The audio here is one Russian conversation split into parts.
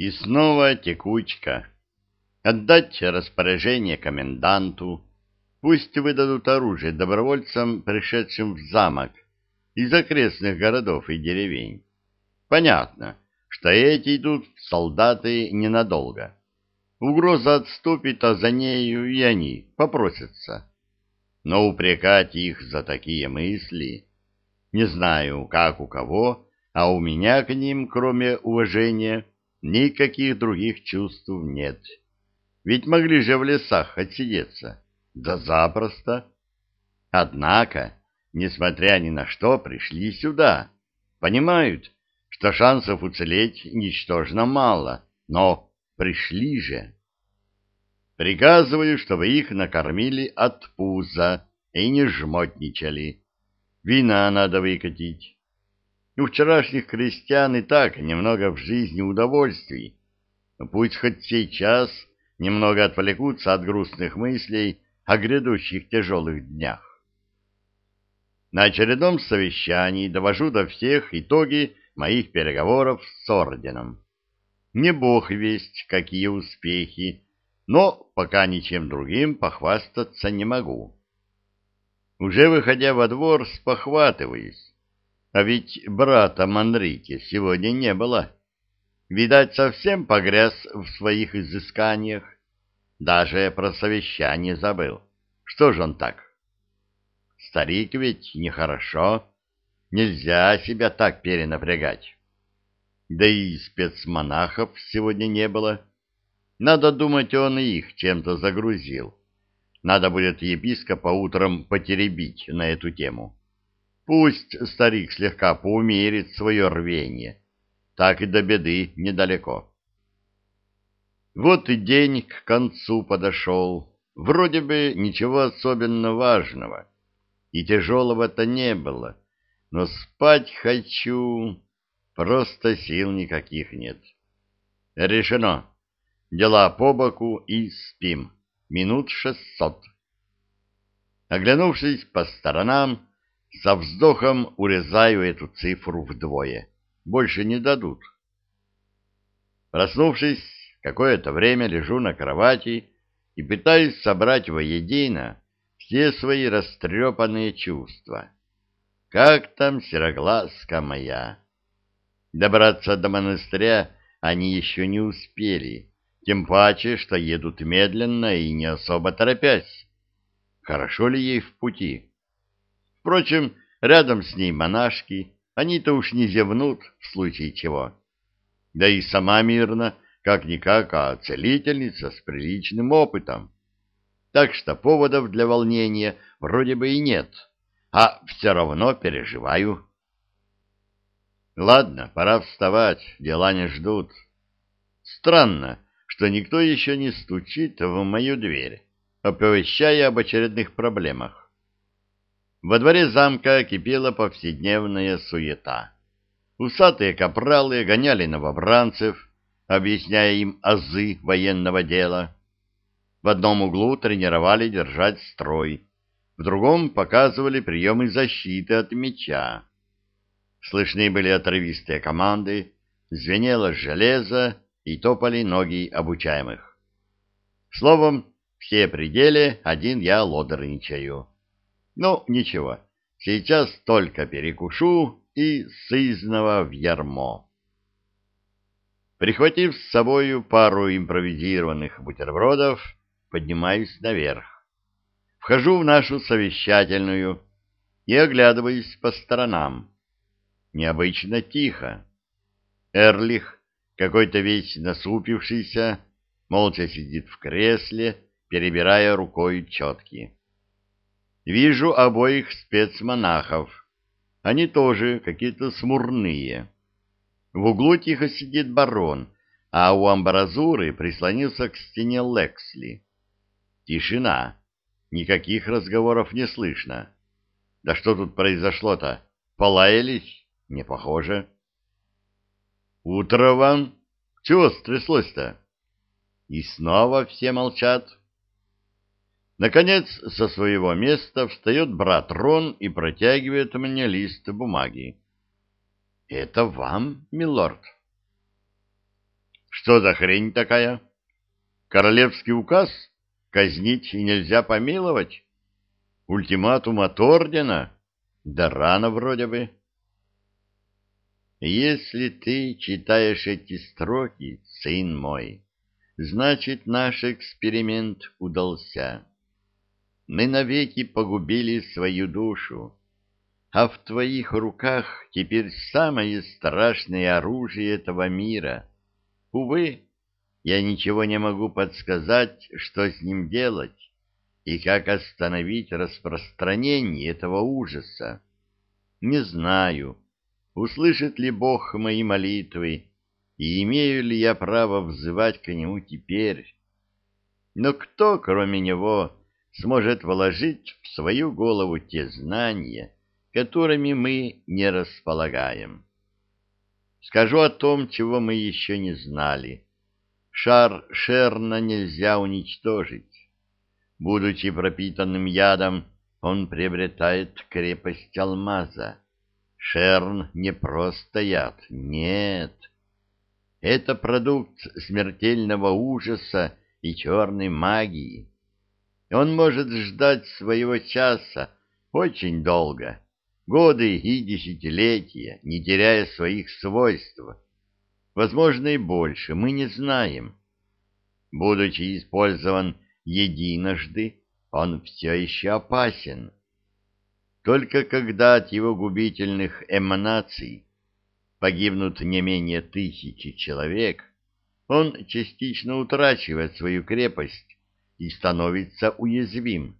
И снова текучка. Отдать распоряжение коменданту. Пусть выдадут оружие добровольцам, пришедшим в замок из окрестных городов и деревень. Понятно, что эти идут солдаты ненадолго. Угроза отступит, а за нею и они попросятся. Но упрекать их за такие мысли... Не знаю, как у кого, а у меня к ним, кроме уважения, никаких других чувств нет. Ведь могли же в лесах отсидеться. Да запросто. Однако, несмотря ни на что, пришли сюда. Понимают, что шансов уцелеть ничтожно мало, но пришли же. Приказываю, чтобы их накормили от пуза и не жмотничали. Вина надо выкатить. У вчерашних крестьян и так немного в жизни удовольствий. Пусть хоть сейчас немного отвлекутся от грустных мыслей о грядущих тяжелых днях. На очередном совещании довожу до всех итоги моих переговоров с орденом. Не бог весть, какие успехи, но пока ничем другим похвастаться не могу. Уже выходя во двор, спохватываюсь. А ведь брата Манрики сегодня не было. Видать, совсем погряз в своих изысканиях. Даже про совещание забыл. Что же он так? Старик ведь нехорошо. Нельзя себя так перенапрягать. Да и спецмонахов сегодня не было. Надо думать, он и их чем-то загрузил. Надо будет епископа утром потеребить на эту тему. Пусть старик слегка поумерит свое рвение. Так и до беды недалеко. Вот и день к концу подошел. Вроде бы ничего особенно важного. И тяжелого-то не было. Но спать хочу... Просто сил никаких нет. Решено. Дела по боку и спим минут шестьсот. Оглянувшись по сторонам, со вздохом урезаю эту цифру вдвое. Больше не дадут. Проснувшись, какое-то время лежу на кровати и пытаюсь собрать воедино все свои растрепанные чувства. Как там сероглазка моя? Добраться до монастыря они еще не успели тем паче, что едут медленно и не особо торопясь. Хорошо ли ей в пути? Впрочем, рядом с ней монашки, они-то уж не зевнут в случае чего. Да и сама мирно, как-никак, а целительница с приличным опытом. Так что поводов для волнения вроде бы и нет, а все равно переживаю. Ладно, пора вставать, дела не ждут. Странно, что никто еще не стучит в мою дверь, оповещая об очередных проблемах. Во дворе замка кипела повседневная суета. Усатые капралы гоняли новобранцев, объясняя им азы военного дела. В одном углу тренировали держать строй, в другом показывали приемы защиты от меча. Слышны были отрывистые команды, звенело железо, и топали ноги обучаемых. Словом, все пределы, один я лодорничаю. Ну, ничего, сейчас только перекушу и сызного в ярмо. Прихватив с собою пару импровизированных бутербродов, поднимаюсь наверх. Вхожу в нашу совещательную и оглядываюсь по сторонам. Необычно тихо. Эрлих какой-то весь насупившийся, молча сидит в кресле, перебирая рукой четки. Вижу обоих спецмонахов. Они тоже какие-то смурные. В углу тихо сидит барон, а у амбразуры прислонился к стене Лексли. Тишина. Никаких разговоров не слышно. Да что тут произошло-то? Полаялись? Не похоже. «Утро вам! Чего стряслось-то?» И снова все молчат. Наконец, со своего места встает брат Рон и протягивает мне лист бумаги. «Это вам, милорд?» Что за хрень такая? Королевский указ? Казнить и нельзя помиловать? Ультиматум от ордена? Да рано вроде бы. Если ты читаешь эти строки, сын мой, значит, наш эксперимент удался. Мы навеки погубили свою душу, а в твоих руках теперь самое страшное оружие этого мира. Увы, я ничего не могу подсказать, что с ним делать и как остановить распространение этого ужаса. Не знаю, услышит ли Бог мои молитвы, и имею ли я право взывать к Нему теперь. Но кто, кроме Него, сможет вложить в свою голову те знания, которыми мы не располагаем? Скажу о том, чего мы еще не знали. Шар Шерна нельзя уничтожить. Будучи пропитанным ядом, он приобретает крепость алмаза. Шерн не просто яд, нет. Это продукт смертельного ужаса и черной магии. Он может ждать своего часа очень долго, годы и десятилетия, не теряя своих свойств. Возможно, и больше, мы не знаем. Будучи использован единожды, он все еще опасен. Только когда от его губительных эманаций погибнут не менее тысячи человек, он частично утрачивает свою крепость и становится уязвим.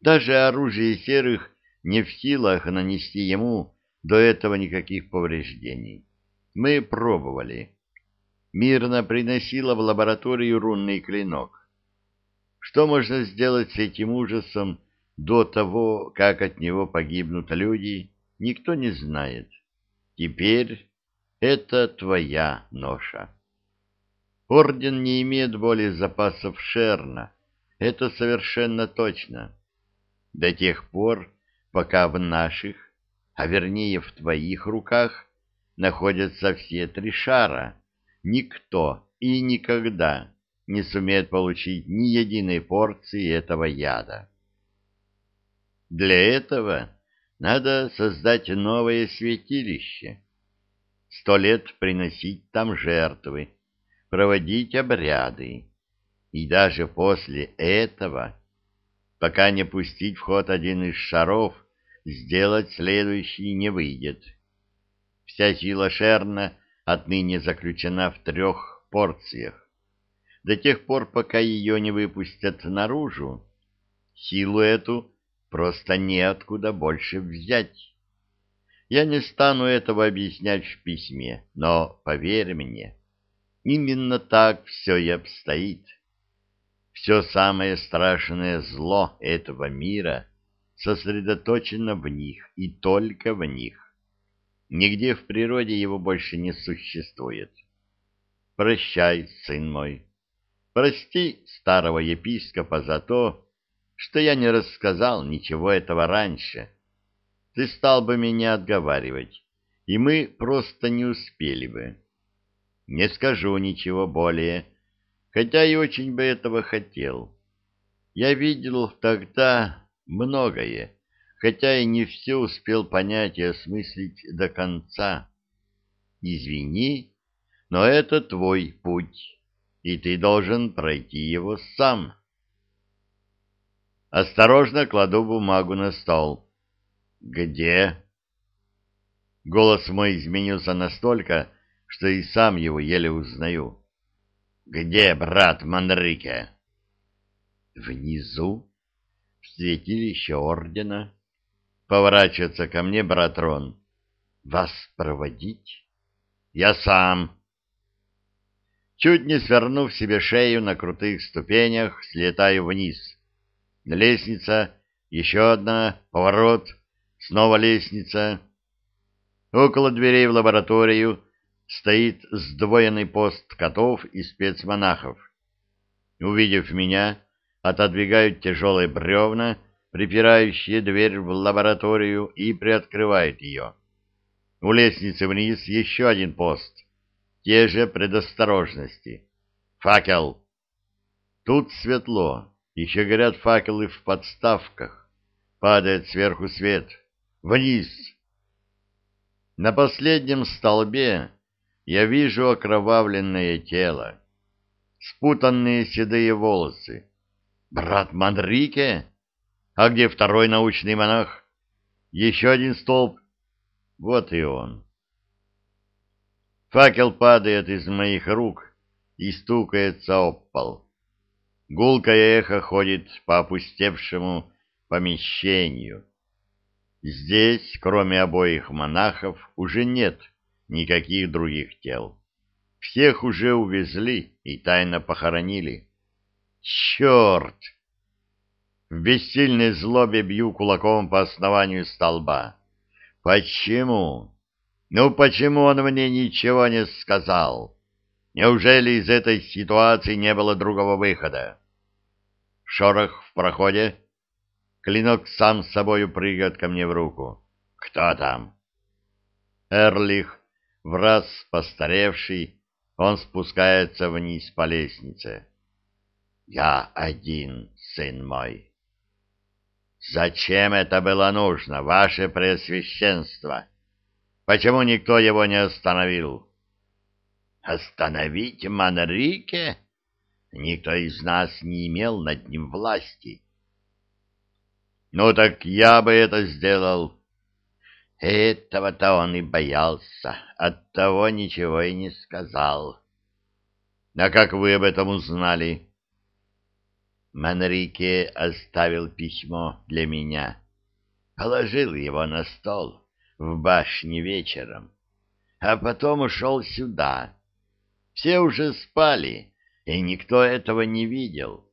Даже оружие серых не в силах нанести ему до этого никаких повреждений. Мы пробовали. Мирно приносила в лабораторию рунный клинок. Что можно сделать с этим ужасом до того, как от него погибнут люди, никто не знает. Теперь это твоя ноша. Орден не имеет более запасов шерна, это совершенно точно. До тех пор, пока в наших, а вернее в твоих руках, находятся все три шара, никто и никогда не сумеет получить ни единой порции этого яда. Для этого надо создать новое святилище, сто лет приносить там жертвы, проводить обряды, и даже после этого, пока не пустить в ход один из шаров, сделать следующий не выйдет. Вся сила Шерна отныне заключена в трех порциях. До тех пор, пока ее не выпустят наружу, силу эту просто неоткуда больше взять. Я не стану этого объяснять в письме, но, поверь мне, именно так все и обстоит. Все самое страшное зло этого мира сосредоточено в них и только в них. Нигде в природе его больше не существует. Прощай, сын мой. Прости старого епископа за то, что я не рассказал ничего этого раньше. Ты стал бы меня отговаривать, и мы просто не успели бы. Не скажу ничего более, хотя и очень бы этого хотел. Я видел тогда многое, хотя и не все успел понять и осмыслить до конца. Извини, но это твой путь, и ты должен пройти его сам. Осторожно кладу бумагу на стол. Где? Голос мой изменился настолько, что и сам его еле узнаю. Где брат Манрике? Внизу, в святилище ордена. Поворачивается ко мне брат Рон. Вас проводить? Я сам. Чуть не свернув себе шею на крутых ступенях, слетаю вниз. Лестница, еще одна, поворот, снова лестница. Около дверей в лабораторию стоит сдвоенный пост котов и спецмонахов. Увидев меня, отодвигают тяжелые бревна, припирающие дверь в лабораторию, и приоткрывает ее. У лестницы вниз еще один пост. те же предосторожности. Факел! Тут светло, еще горят факелы в подставках. Падает сверху свет. Вниз! На последнем столбе я вижу окровавленное тело, спутанные седые волосы. Брат Манрике? А где второй научный монах? Еще один столб. Вот и он. Факел падает из моих рук и стукается об пол. Гулкое эхо ходит по опустевшему помещению. Здесь, кроме обоих монахов, уже нет никаких других тел. Всех уже увезли и тайно похоронили. Черт! В бессильной злобе бью кулаком по основанию столба. Почему? Ну почему он мне ничего не сказал? Неужели из этой ситуации не было другого выхода? Шорох в проходе. Клинок сам с собою прыгает ко мне в руку. Кто там? Эрлих, в раз постаревший, он спускается вниз по лестнице. Я один, сын мой. Зачем это было нужно, ваше преосвященство? Почему никто его не остановил? Остановить Манрике? Никто из нас не имел над ним власти. Ну так я бы это сделал. Этого-то он и боялся, оттого ничего и не сказал. А как вы об этом узнали? Манрике оставил письмо для меня. Положил его на стол в башне вечером, а потом ушел сюда. Все уже спали, и никто этого не видел.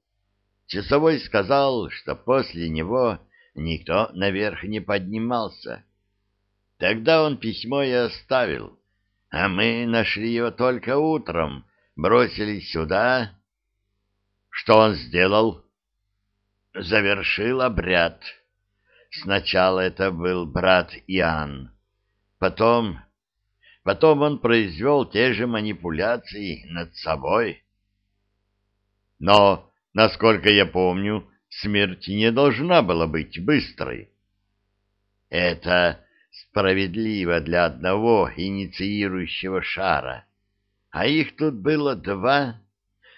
Часовой сказал, что после него никто наверх не поднимался. Тогда он письмо и оставил, а мы нашли его только утром, бросились сюда. Что он сделал? Завершил обряд. Сначала это был брат Иоанн, потом... Потом он произвел те же манипуляции над собой. Но, насколько я помню, смерть не должна была быть быстрой. Это справедливо для одного инициирующего шара, а их тут было два,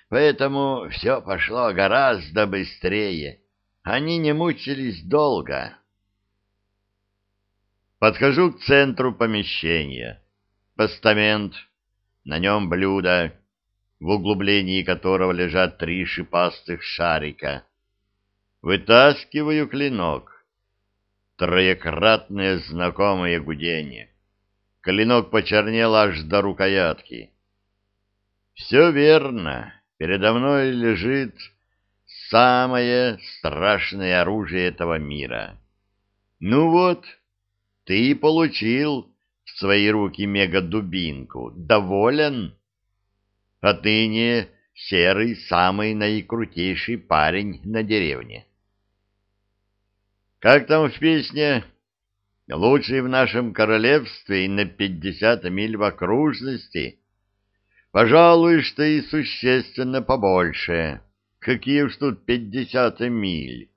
поэтому все пошло гораздо быстрее. Они не мучились долго. Подхожу к центру помещения. Постамент, на нем блюдо, в углублении которого лежат три шипастых шарика. Вытаскиваю клинок. Троекратное знакомое гудение. Клинок почернел аж до рукоятки. Все верно. Передо мной лежит самое страшное оружие этого мира. Ну вот, ты получил в свои руки мега-дубинку. Доволен? Отныне Серый самый наикрутейший парень на деревне. Как там в песне? Лучший в нашем королевстве и на пятьдесят миль в окружности. Пожалуй, что и существенно побольше. Какие уж тут пятьдесят миль.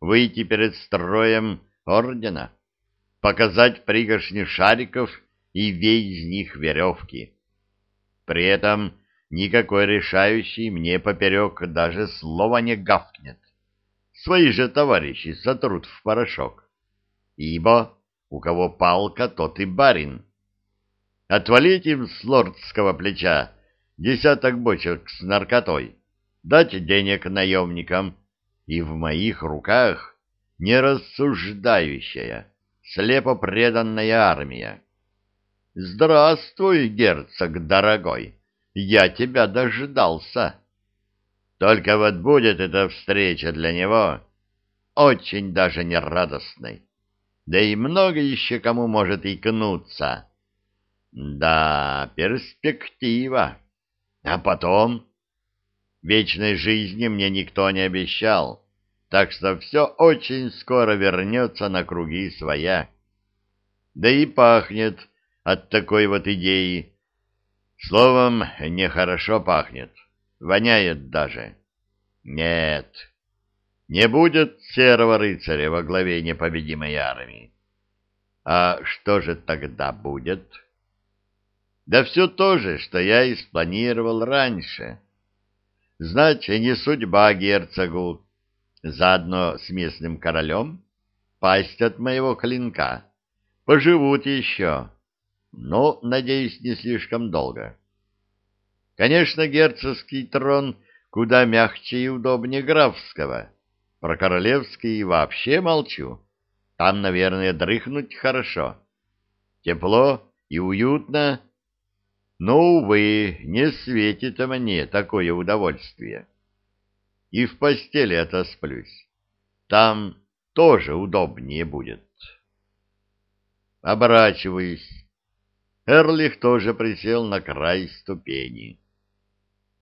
Выйти перед строем ордена, показать пригоршни шариков и весь из них веревки. При этом никакой решающий мне поперек даже слова не гавкнет. Свои же товарищи сотрут в порошок. Ибо у кого палка, тот и барин. Отвалить им с лордского плеча десяток бочек с наркотой, дать денег наемникам, и в моих руках нерассуждающая, слепо преданная армия. Здравствуй, герцог дорогой, я тебя дождался. Только вот будет эта встреча для него очень даже нерадостной. Да и много еще кому может икнуться. Да, перспектива. А потом... Вечной жизни мне никто не обещал, так что все очень скоро вернется на круги своя. Да и пахнет от такой вот идеи Словом, нехорошо пахнет, воняет даже. Нет, не будет серого рыцаря во главе непобедимой армии. А что же тогда будет? Да все то же, что я и спланировал раньше. Знать не судьба герцогу, заодно с местным королем, пасть от моего клинка. Поживут еще, но, надеюсь, не слишком долго. Конечно, герцогский трон куда мягче и удобнее графского. Про королевский вообще молчу. Там, наверное, дрыхнуть хорошо. Тепло и уютно, но, увы, не светит мне такое удовольствие. И в постели отосплюсь. Там тоже удобнее будет. Оборачиваюсь. Эрлих тоже присел на край ступени.